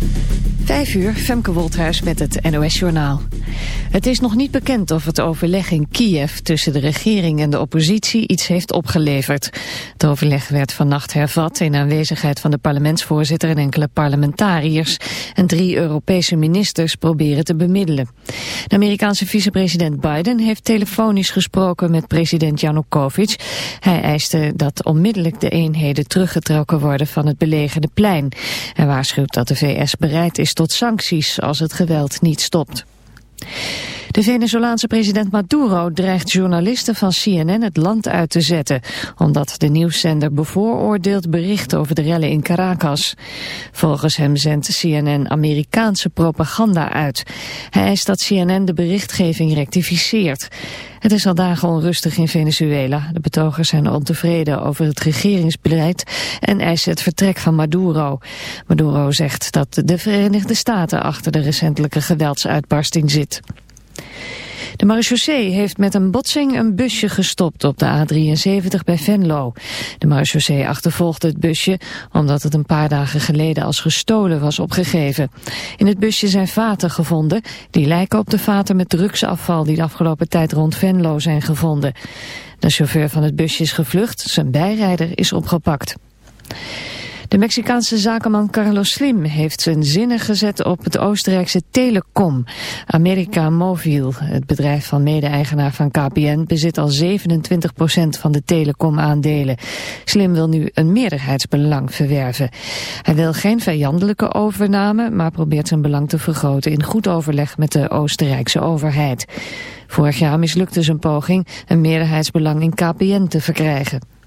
Thank you. Vijf uur, Femke Wolthuis met het NOS-journaal. Het is nog niet bekend of het overleg in Kiev tussen de regering en de oppositie iets heeft opgeleverd. Het overleg werd vannacht hervat in aanwezigheid van de parlementsvoorzitter en enkele parlementariërs. En drie Europese ministers proberen te bemiddelen. De Amerikaanse vicepresident Biden heeft telefonisch gesproken met president Janukovic. Hij eiste dat onmiddellijk de eenheden teruggetrokken worden van het belegerde plein. Hij waarschuwt dat de VS bereid is tot sancties als het geweld niet stopt. De Venezolaanse president Maduro dreigt journalisten van CNN het land uit te zetten, omdat de nieuwszender bevooroordeeld bericht over de rellen in Caracas. Volgens hem zendt CNN Amerikaanse propaganda uit. Hij eist dat CNN de berichtgeving rectificeert. Het is al dagen onrustig in Venezuela. De betogers zijn ontevreden over het regeringsbeleid en eisen het vertrek van Maduro. Maduro zegt dat de Verenigde Staten achter de recentelijke geweldsuitbarsting zit. De marechaussee heeft met een botsing een busje gestopt op de A73 bij Venlo. De marechaussee achtervolgde het busje omdat het een paar dagen geleden als gestolen was opgegeven. In het busje zijn vaten gevonden. Die lijken op de vaten met drugsafval die de afgelopen tijd rond Venlo zijn gevonden. De chauffeur van het busje is gevlucht. Zijn bijrijder is opgepakt. De Mexicaanse zakenman Carlos Slim heeft zijn zinnen gezet op het Oostenrijkse Telecom. America Mobil, het bedrijf van mede-eigenaar van KPN, bezit al 27% van de telecom-aandelen. Slim wil nu een meerderheidsbelang verwerven. Hij wil geen vijandelijke overname, maar probeert zijn belang te vergroten in goed overleg met de Oostenrijkse overheid. Vorig jaar mislukte zijn poging een meerderheidsbelang in KPN te verkrijgen.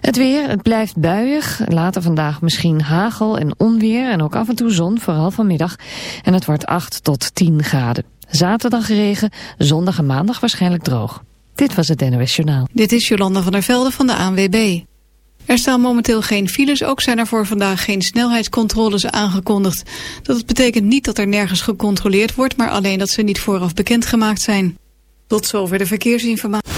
Het weer, het blijft buiig. Later vandaag misschien hagel en onweer en ook af en toe zon, vooral vanmiddag. En het wordt 8 tot 10 graden. Zaterdag regen, zondag en maandag waarschijnlijk droog. Dit was het NOS Journaal. Dit is Jolanda van der Velde van de ANWB. Er staan momenteel geen files, ook zijn er voor vandaag geen snelheidscontroles aangekondigd. Dat betekent niet dat er nergens gecontroleerd wordt, maar alleen dat ze niet vooraf bekendgemaakt zijn. Tot zover de verkeersinformatie.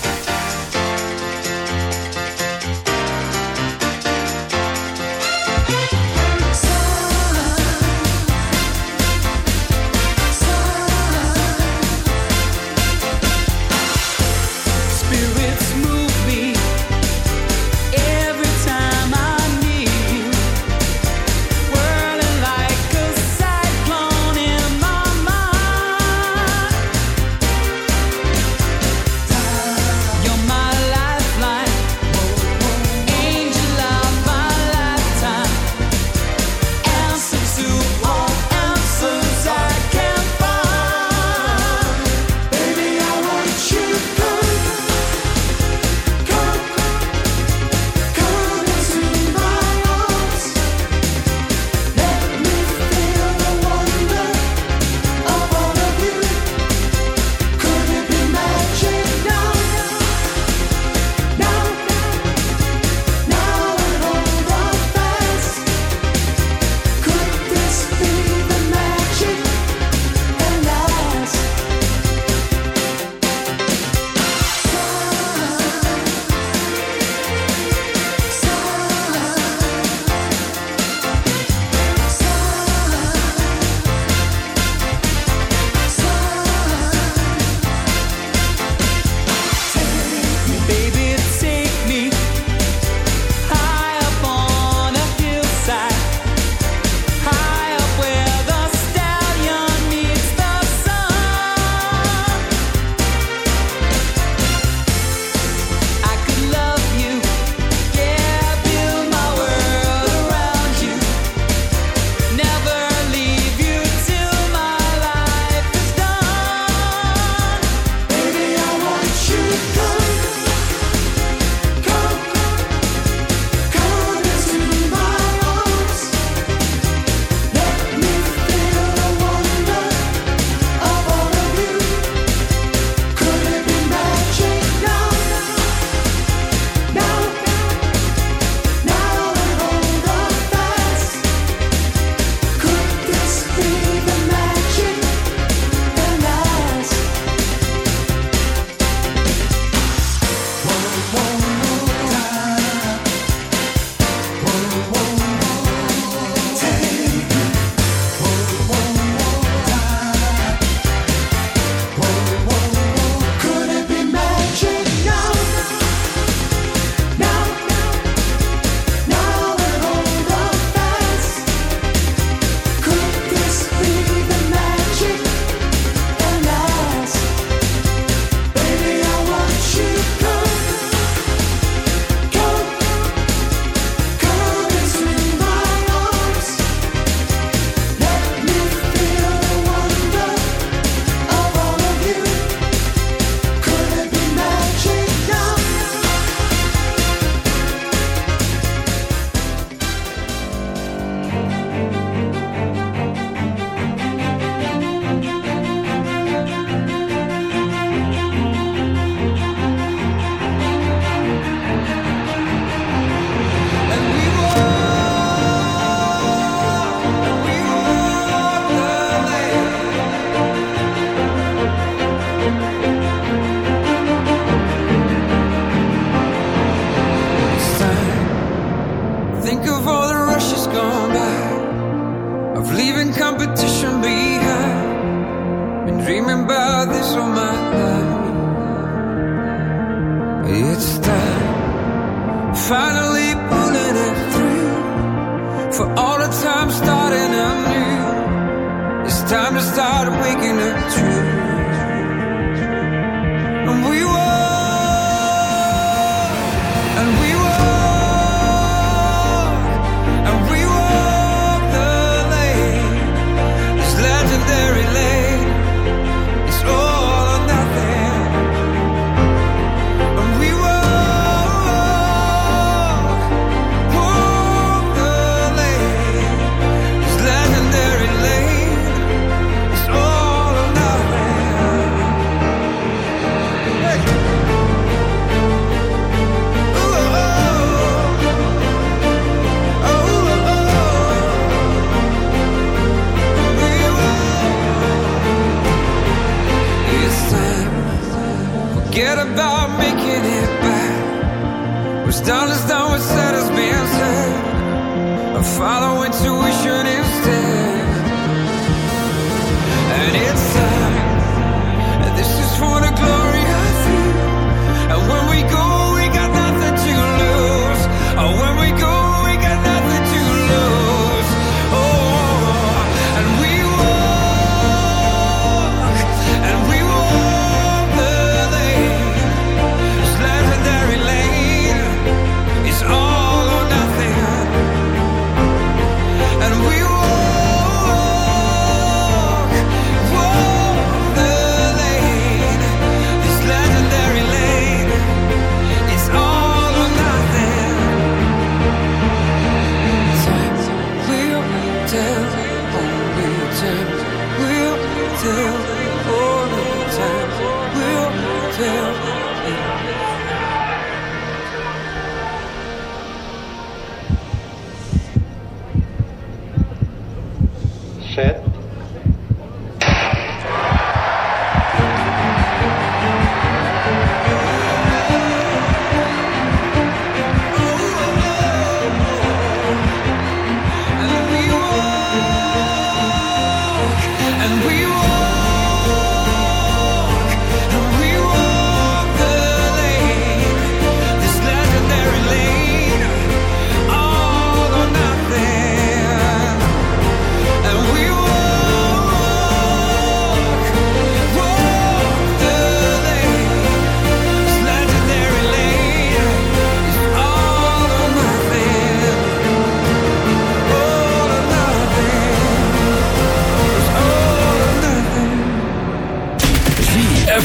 forget about making it back. What's done is done, what's said has been said. I follow intuition instead. And it's time, this is for the glory.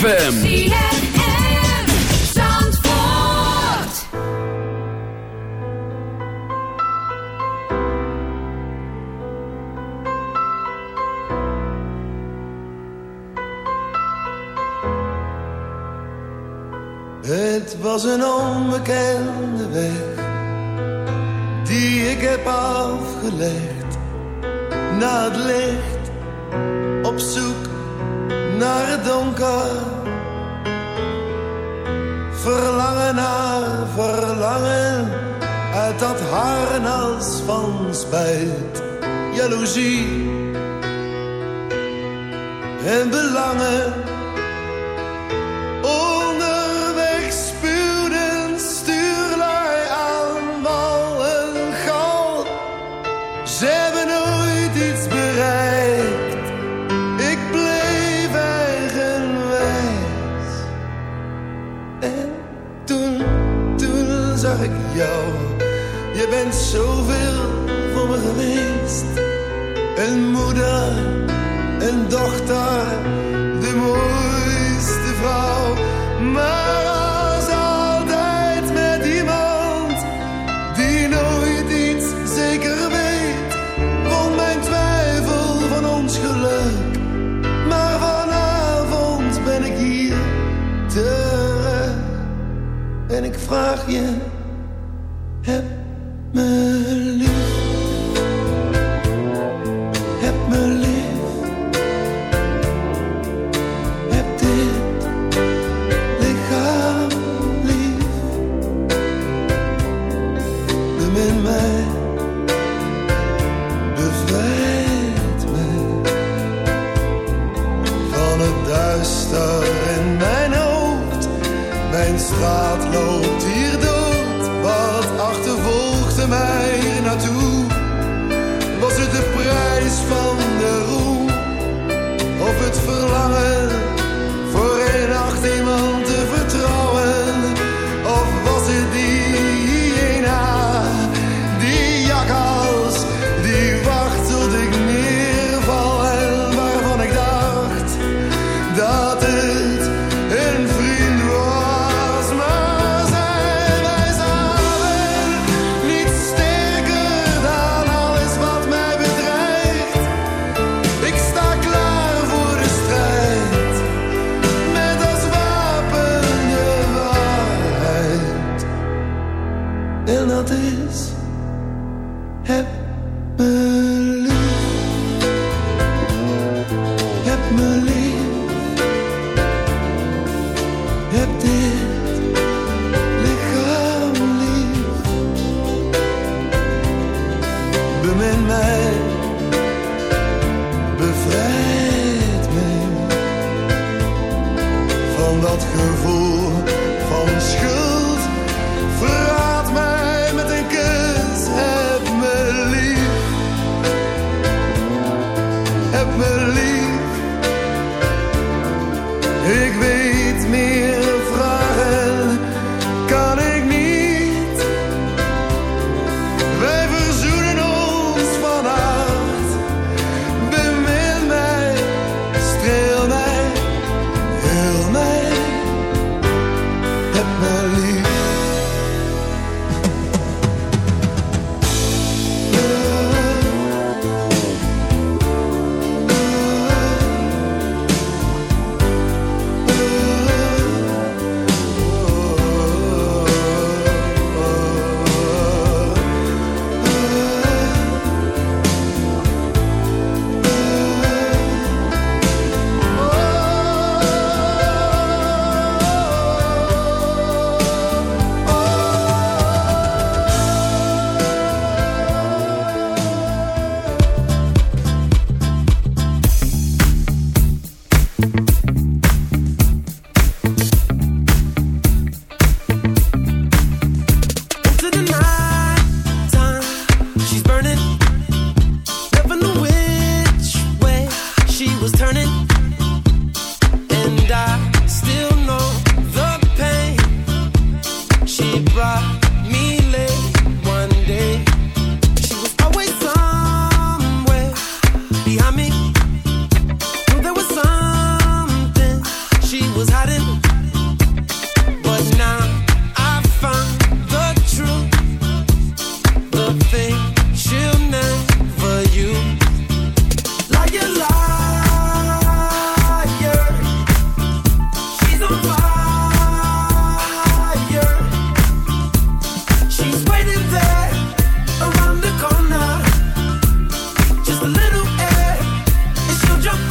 ZFM.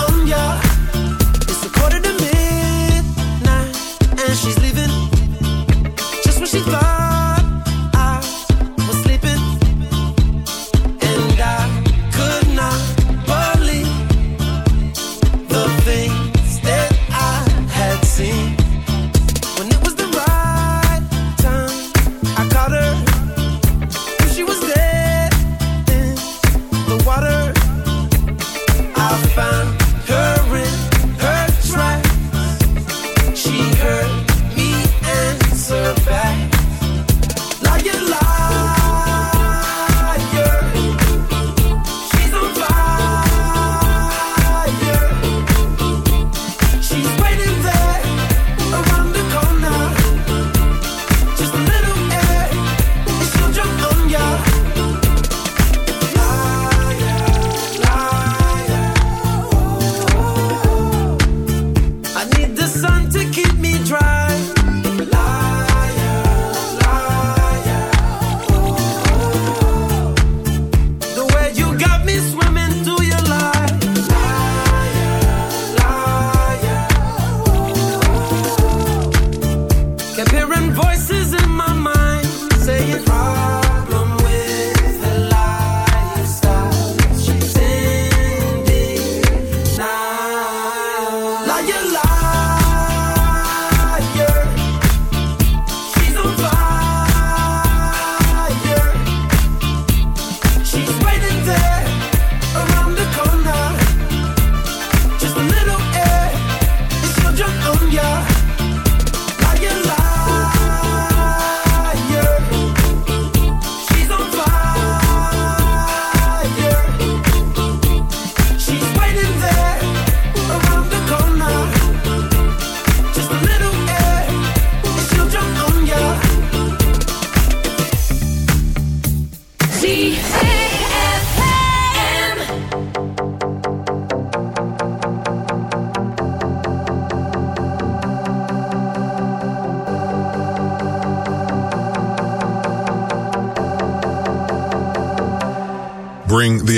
Jump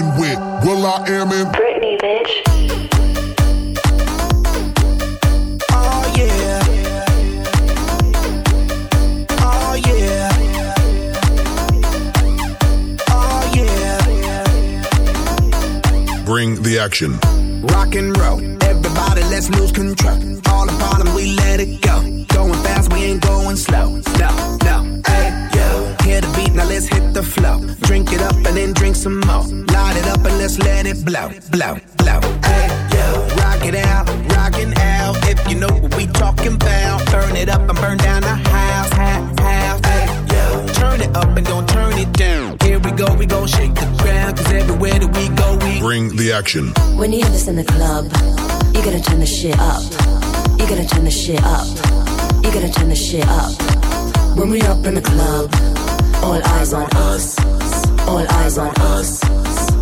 now rocking with will.i.am in Britney, bitch. Oh yeah. Oh yeah. Oh yeah. Bring the action. Rock and roll. Everybody, let's lose control. It let's it blow, blow, blow. Hey, yo. Rock it out, rockin' out. If you know what we talking about. Burn it up and burn down the house, house, house. Hey, yo. Turn it up and don't turn it down. Here we go, we gon' shake the ground. Cause everywhere that we go, we Bring the action. When you hear this in the club, you gotta turn the shit up. You gotta turn the shit up. You gotta turn the shit up. When we up in the club, all eyes on us. All eyes on us.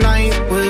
Night would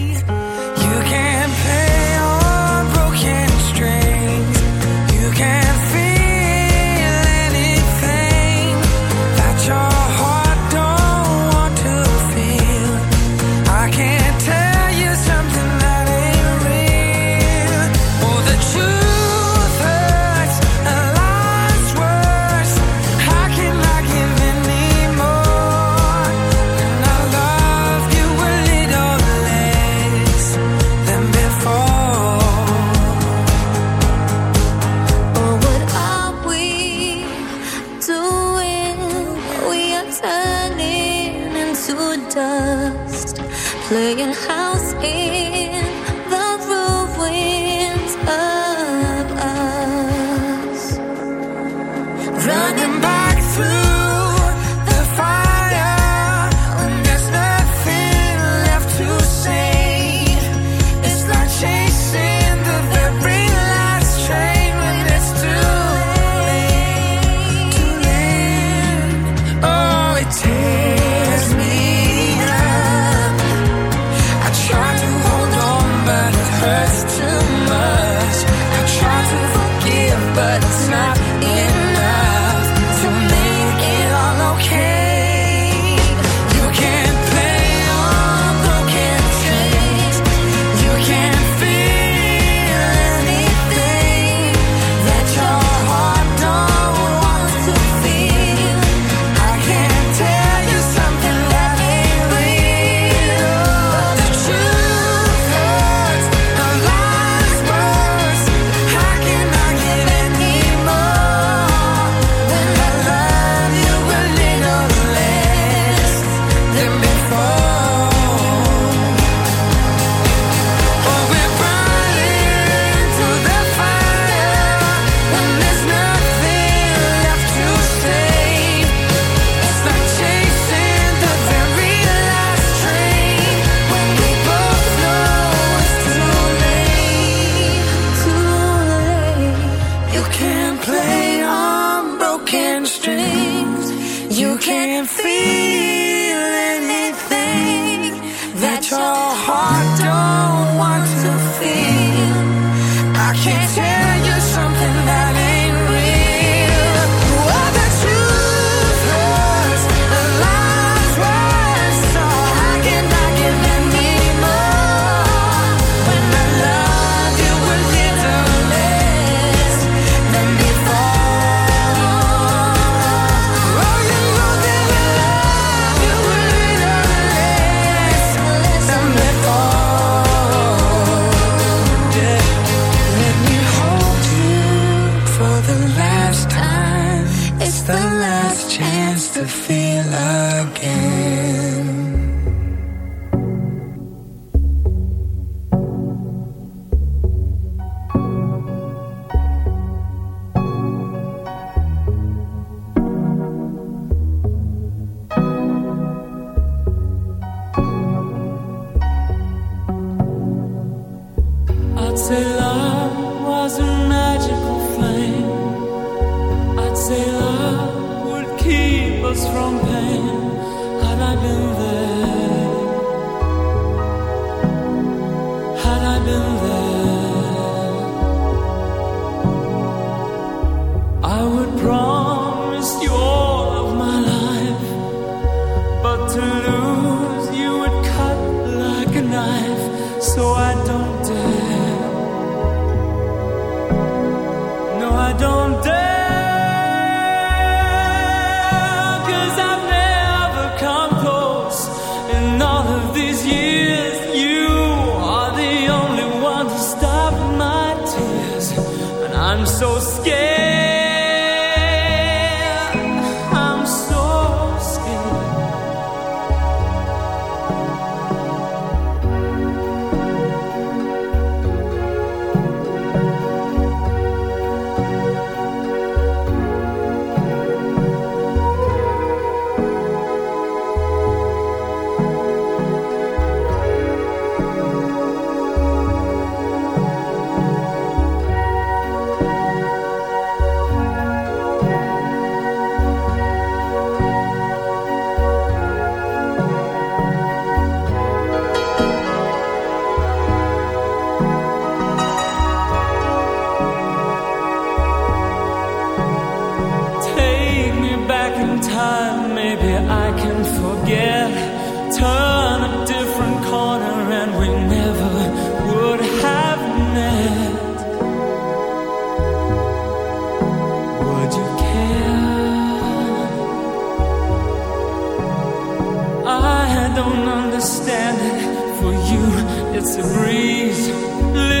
From pain. Had I been there, it's a breeze.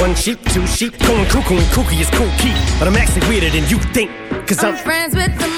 One sheep, two sheep, going cuckoo and kooky is cool key. But I'm actually weirder than you think. Cause I'm, I'm friends with the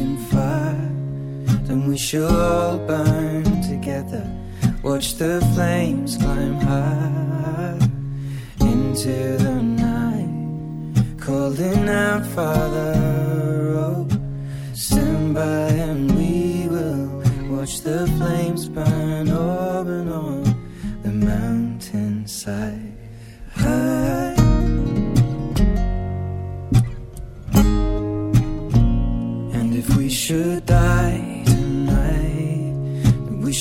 then we shall all burn together. Watch the flames climb high into the night, calling out, Father, oh, stand by and we will watch the flames burn